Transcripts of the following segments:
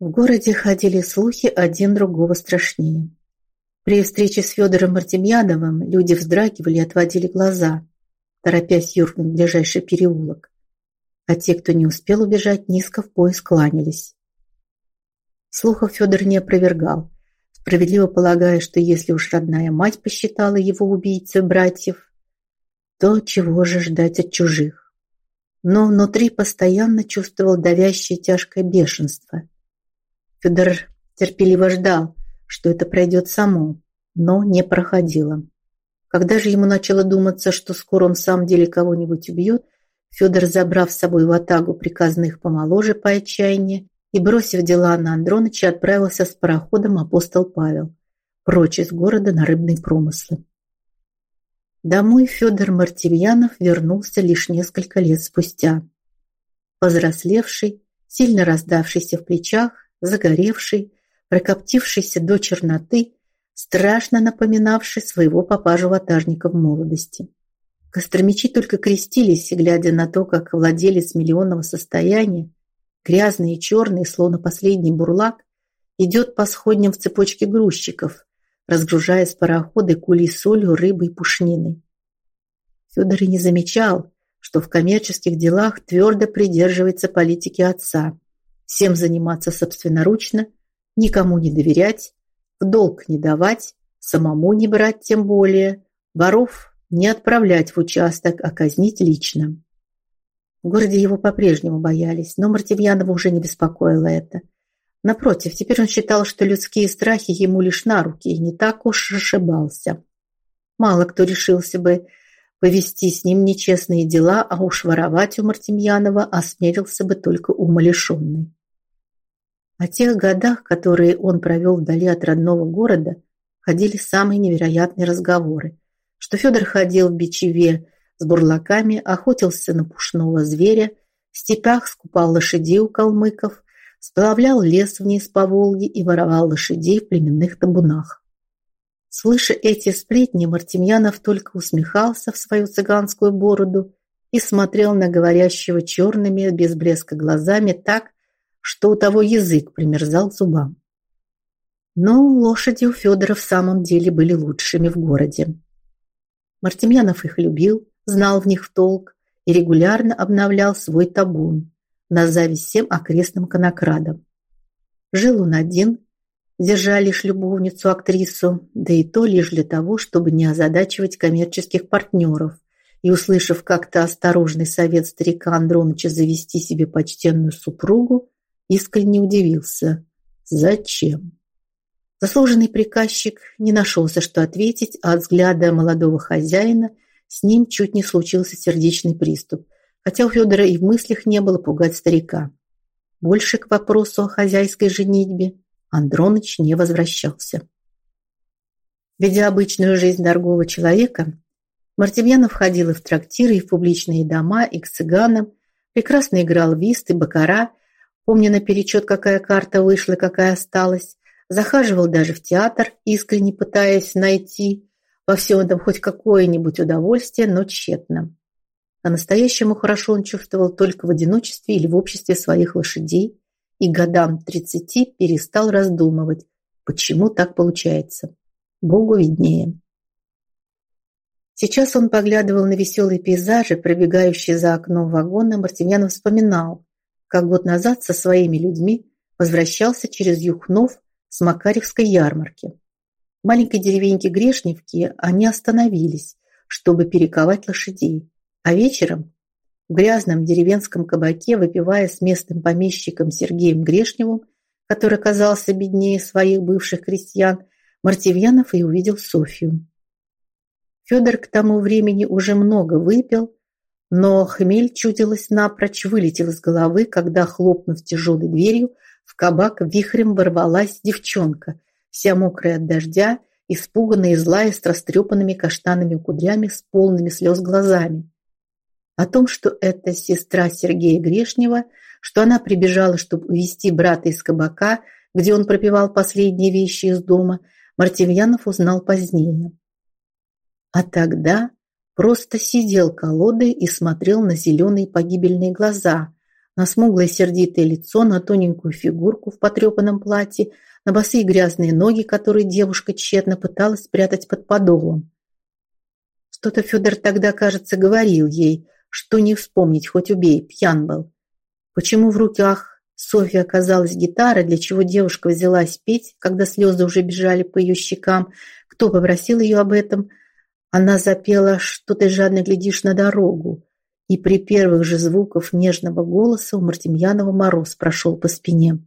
В городе ходили слухи один другого страшнее. При встрече с Федором Мартемьяновым люди вздрагивали и отводили глаза, торопясь юркнуть в ближайший переулок. А те, кто не успел убежать, низко в пояс кланялись. Слухов Федор не опровергал, справедливо полагая, что если уж родная мать посчитала его убийцей братьев, то чего же ждать от чужих? Но внутри постоянно чувствовал давящее тяжкое бешенство – Федор терпеливо ждал, что это пройдет само, но не проходило. Когда же ему начало думаться, что скоро он в самом деле кого-нибудь убьет, Федор, забрав с собой в атагу приказных помоложе по отчаянию и, бросив дела на Андроныча, отправился с пароходом апостол Павел, прочь из города на рыбные промыслы. Домой Федор Мартемьянов вернулся лишь несколько лет спустя. Повзрослевший, сильно раздавшийся в плечах, загоревший, прокоптившийся до черноты, страшно напоминавший своего папажу-ватажника в молодости. Костромичи только крестились, глядя на то, как владелец миллионного состояния, грязный и черный, словно последний бурлак, идет по сходням в цепочке грузчиков, разгружая с парохода кули солью, рыбой и пушниной. Федор и не замечал, что в коммерческих делах твердо придерживается политики отца – всем заниматься собственноручно, никому не доверять, в долг не давать, самому не брать тем более, воров не отправлять в участок, а казнить лично. В городе его по-прежнему боялись, но Мартемьянова уже не беспокоило это. Напротив, теперь он считал, что людские страхи ему лишь на руки, и не так уж ошибался. Мало кто решился бы повести с ним нечестные дела, а уж воровать у Мартемьянова осмелился бы только умалишенный. О тех годах, которые он провел вдали от родного города, ходили самые невероятные разговоры. Что Федор ходил в Бичеве с бурлаками, охотился на пушного зверя, в степях скупал лошадей у калмыков, сплавлял лес вниз по Волге и воровал лошадей в племенных табунах. Слыша эти сплетни, Мартемьянов только усмехался в свою цыганскую бороду и смотрел на говорящего черными, без блеска глазами так, что у того язык примерзал к зубам. Но лошади у Федора в самом деле были лучшими в городе. Мартемьянов их любил, знал в них толк и регулярно обновлял свой табун на зависть всем окрестным конокрадам. Жил он один, держа лишь любовницу-актрису, да и то лишь для того, чтобы не озадачивать коммерческих партнеров, и, услышав как-то осторожный совет старика Андроныча завести себе почтенную супругу, искренне удивился. Зачем? Заслуженный приказчик не нашелся, что ответить, а от взгляда молодого хозяина с ним чуть не случился сердечный приступ, хотя у Федора и в мыслях не было пугать старика. Больше к вопросу о хозяйской женитьбе Андроныч не возвращался. Ведя обычную жизнь дорогого человека, Мартемьянов ходил и в трактиры, и в публичные дома, и к цыганам, прекрасно играл вист и бакара, помня наперечет, какая карта вышла, какая осталась. Захаживал даже в театр, искренне пытаясь найти во всем этом хоть какое-нибудь удовольствие, но тщетно. По-настоящему хорошо он чувствовал только в одиночестве или в обществе своих лошадей, и годам тридцати перестал раздумывать, почему так получается. Богу виднее. Сейчас он поглядывал на веселые пейзажи, пробегающие за окном вагона, Мартемьянов вспоминал, как год назад со своими людьми возвращался через Юхнов с Макаревской ярмарки. В маленькой деревеньке Грешневки они остановились, чтобы перековать лошадей, а вечером в грязном деревенском кабаке, выпивая с местным помещиком Сергеем Грешневым, который оказался беднее своих бывших крестьян, Мартивьянов и увидел Софью. Федор к тому времени уже много выпил, но хмель, чудилось напрочь, вылетел из головы, когда, хлопнув тяжелой дверью, в кабак вихрем ворвалась девчонка, вся мокрая от дождя, испуганная и злая, с растрепанными каштанными кудрями, с полными слез глазами. О том, что это сестра Сергея Грешнева, что она прибежала, чтобы увести брата из кабака, где он пропивал последние вещи из дома, Мартемьянов узнал позднее. А тогда просто сидел колодой и смотрел на зеленые погибельные глаза, на смуглое сердитое лицо, на тоненькую фигурку в потрепанном платье, на босые грязные ноги, которые девушка тщетно пыталась спрятать под подолом. Что-то Федор тогда, кажется, говорил ей, что не вспомнить, хоть убей, пьян был. Почему в руках Софьи оказалась гитара, для чего девушка взялась петь, когда слезы уже бежали по ее щекам, кто попросил ее об этом? Она запела «Что ты жадно глядишь на дорогу», и при первых же звуках нежного голоса у Мартемьянова мороз прошел по спине.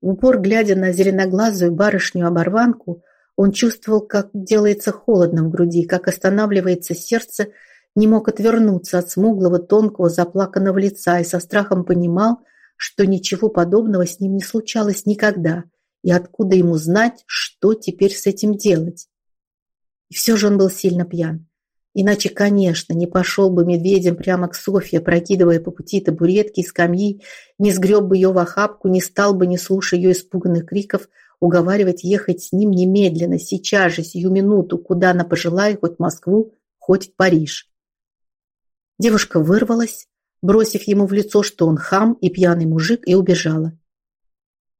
В упор, глядя на зеленоглазую барышню-оборванку, он чувствовал, как делается холодно в груди, как останавливается сердце, не мог отвернуться от смуглого, тонкого, заплаканного лица и со страхом понимал, что ничего подобного с ним не случалось никогда, и откуда ему знать, что теперь с этим делать. И все же он был сильно пьян. Иначе, конечно, не пошел бы медведем прямо к Софье, прокидывая по пути табуретки и скамьи, не сгреб бы ее в охапку, не стал бы, не слушая ее испуганных криков, уговаривать ехать с ним немедленно, сейчас же, сию минуту, куда она пожелает, хоть в Москву, хоть в Париж. Девушка вырвалась, бросив ему в лицо, что он хам и пьяный мужик, и убежала.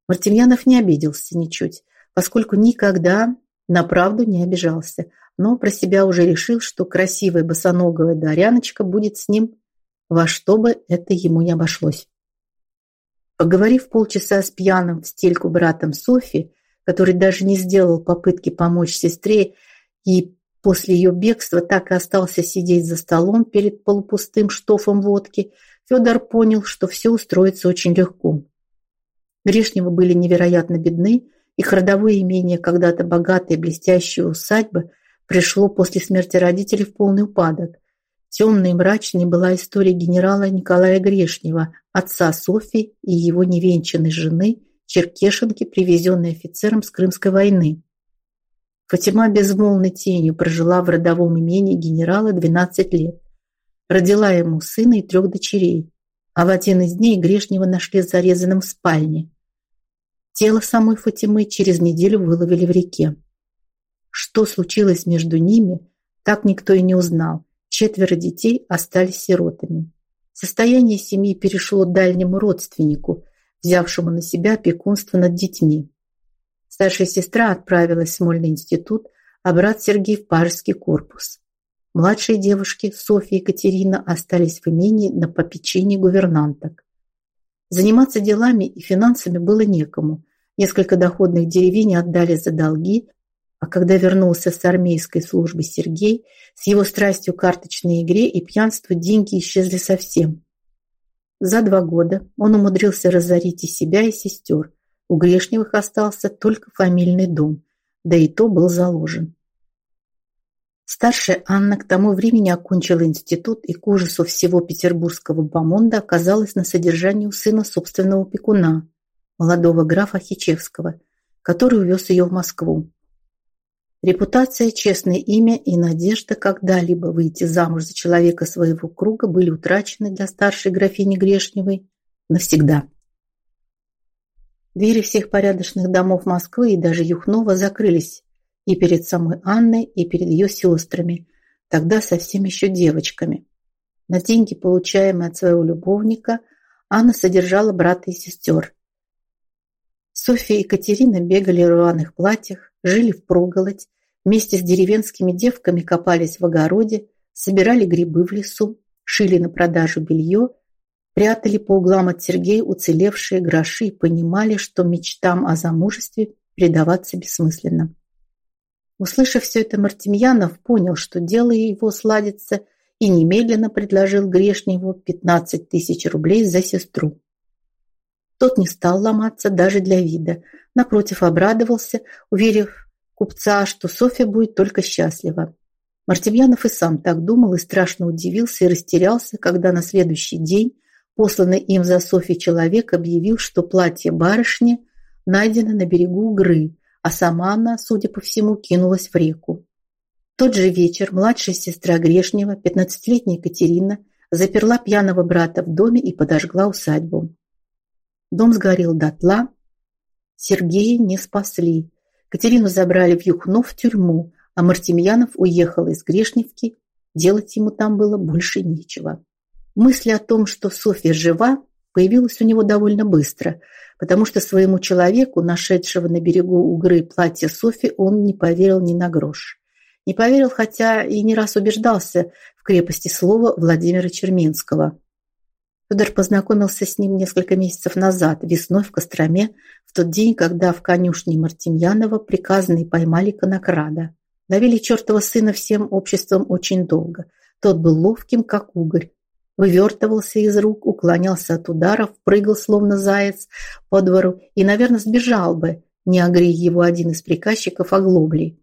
Мартемьянов не обиделся ничуть, поскольку никогда на правду не обижался – но про себя уже решил, что красивая босоногая Даряночка будет с ним во что бы это ему не обошлось. Поговорив полчаса с пьяным в стельку братом Софи, который даже не сделал попытки помочь сестре и после ее бегства так и остался сидеть за столом перед полупустым штофом водки, Федор понял, что все устроится очень легко. Грешневы были невероятно бедны, их родовое имение, когда-то богатые блестящие усадьбы – пришло после смерти родителей в полный упадок. Темной и мрачной была история генерала Николая Грешнева, отца Софьи и его невенчанной жены, черкешенки, привезенной офицером с Крымской войны. Фатима безмолвной тенью прожила в родовом имении генерала 12 лет. Родила ему сына и трех дочерей, а в один из дней Грешнева нашли зарезанным в спальне. Тело самой Фатимы через неделю выловили в реке. Что случилось между ними, так никто и не узнал. Четверо детей остались сиротами. Состояние семьи перешло дальнему родственнику, взявшему на себя опекунство над детьми. Старшая сестра отправилась в Смольный институт, а брат Сергей в Пажский корпус. Младшие девушки, Софья и Екатерина, остались в имении на попечении гувернанток. Заниматься делами и финансами было некому. Несколько доходных деревень отдали за долги, а когда вернулся с армейской службы Сергей, с его страстью к карточной игре и пьянству деньги исчезли совсем. За два года он умудрился разорить и себя, и сестер. У Грешневых остался только фамильный дом, да и то был заложен. Старшая Анна к тому времени окончила институт и к ужасу всего петербургского бомонда оказалась на содержании у сына собственного пекуна, молодого графа Хичевского, который увез ее в Москву. Репутация, честное имя и надежда когда-либо выйти замуж за человека своего круга были утрачены для старшей графини Грешневой навсегда. Двери всех порядочных домов Москвы и даже Юхнова закрылись и перед самой Анной, и перед ее сестрами, тогда совсем еще девочками. На деньги, получаемые от своего любовника, Анна содержала брата и сестер. Софья и Екатерина бегали в рваных платьях, жили в проголодь, Вместе с деревенскими девками копались в огороде, собирали грибы в лесу, шили на продажу белье, прятали по углам от Сергея уцелевшие гроши и понимали, что мечтам о замужестве предаваться бессмысленно. Услышав все это, Мартемьянов понял, что дело его сладится, и немедленно предложил Грешневу 15 тысяч рублей за сестру. Тот не стал ломаться даже для вида. Напротив, обрадовался, уверив купца, что Софья будет только счастлива. Мартемьянов и сам так думал и страшно удивился и растерялся, когда на следующий день посланный им за Софьей человек объявил, что платье барышни найдено на берегу Угры, а сама она, судя по всему, кинулась в реку. В тот же вечер младшая сестра Грешнева, 15-летняя Екатерина, заперла пьяного брата в доме и подожгла усадьбу. Дом сгорел дотла, Сергея не спасли, Катерину забрали в Юхнов в тюрьму, а Мартемьянов уехал из Грешневки. Делать ему там было больше нечего. Мысль о том, что Софья жива, появилась у него довольно быстро, потому что своему человеку, нашедшего на берегу Угры платье Софьи, он не поверил ни на грош. Не поверил, хотя и не раз убеждался в крепости слова Владимира Черменского. Федор познакомился с ним несколько месяцев назад, весной в Костроме, в тот день, когда в конюшне Мартемьянова приказанные поймали конокрада. Давили чертова сына всем обществом очень долго. Тот был ловким, как угорь, вывертывался из рук, уклонялся от ударов, прыгал, словно заяц, по двору и, наверное, сбежал бы, не огрей его один из приказчиков оглоблей.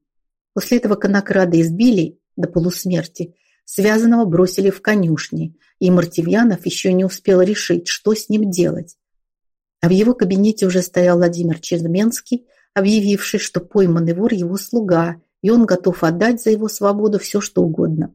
После этого конокрада избили до полусмерти, связанного бросили в конюшни, и Мартивьянов еще не успел решить, что с ним делать. А в его кабинете уже стоял Владимир Черменский, объявивший, что пойманный вор его слуга, и он готов отдать за его свободу все, что угодно.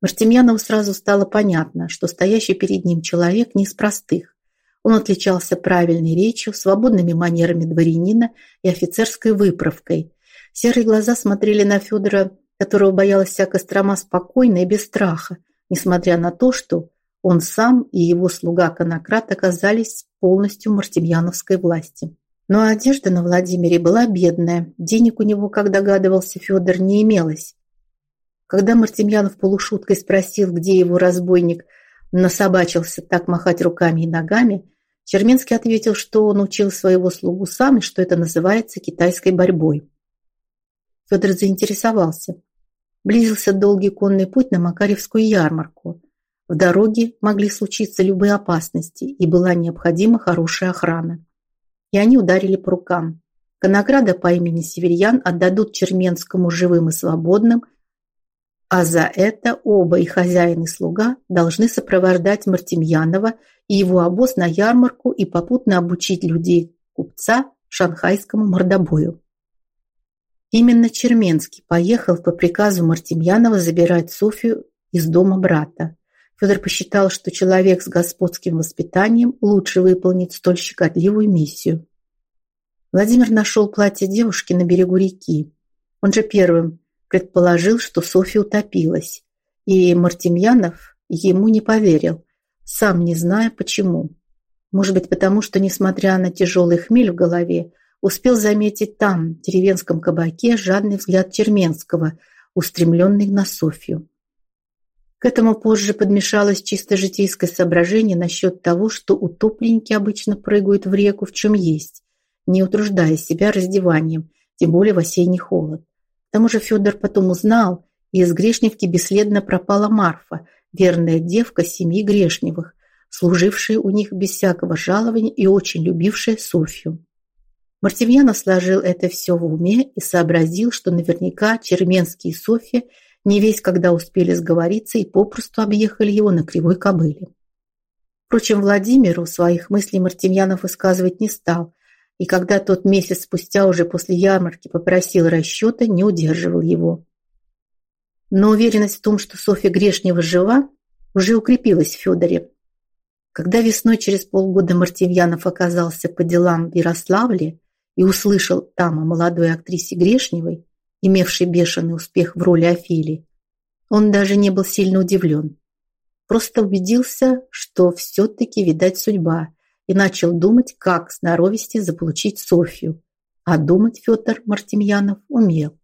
Мартемьянову сразу стало понятно, что стоящий перед ним человек не из простых. Он отличался правильной речью, свободными манерами дворянина и офицерской выправкой. Серые глаза смотрели на Федора, которого боялась вся Кострома спокойно и без страха, несмотря на то, что он сам и его слуга-конократ оказались полностью мартемьяновской власти. Но одежда на Владимире была бедная, денег у него, как догадывался Федор, не имелось. Когда Мартемьянов полушуткой спросил, где его разбойник насобачился так махать руками и ногами, Черменский ответил, что он учил своего слугу сам и что это называется китайской борьбой. Федор заинтересовался. Близился долгий конный путь на Макаревскую ярмарку. В дороге могли случиться любые опасности, и была необходима хорошая охрана. И они ударили по рукам. Конограда по имени Северьян отдадут Черменскому живым и свободным – а за это оба и хозяин и слуга должны сопровождать Мартемьянова и его обоз на ярмарку и попутно обучить людей купца шанхайскому мордобою. Именно Черменский поехал по приказу Мартемьянова забирать Софью из дома брата. Федор посчитал, что человек с господским воспитанием лучше выполнит столь щекотливую миссию. Владимир нашел платье девушки на берегу реки. Он же первым предположил, что Софья утопилась, и Мартемьянов ему не поверил, сам не зная почему. Может быть, потому что, несмотря на тяжелый хмель в голове, успел заметить там, в деревенском кабаке, жадный взгляд Черменского, устремленный на Софью. К этому позже подмешалось чисто житейское соображение насчет того, что утопленники обычно прыгают в реку в чем есть, не утруждая себя раздеванием, тем более в осенний холод. К тому же Федор потом узнал, и из Грешневки бесследно пропала Марфа, верная девка семьи Грешневых, служившая у них без всякого жалования и очень любившая Софью. Мартемьянов сложил это все в уме и сообразил, что наверняка Черменский и Софья не весь когда успели сговориться и попросту объехали его на кривой кобыле. Впрочем, Владимиру своих мыслей Мартемьянов высказывать не стал, и когда тот месяц спустя уже после ярмарки попросил расчета, не удерживал его. Но уверенность в том, что Софья Грешнева жива, уже укрепилась в Федоре. Когда весной через полгода Мартемьянов оказался по делам в Ярославле и услышал там о молодой актрисе Грешневой, имевшей бешеный успех в роли Офелии, он даже не был сильно удивлен. Просто убедился, что все-таки, видать, судьба – и начал думать, как сноровисти заполучить Софью. А думать Федор Мартемьянов умел.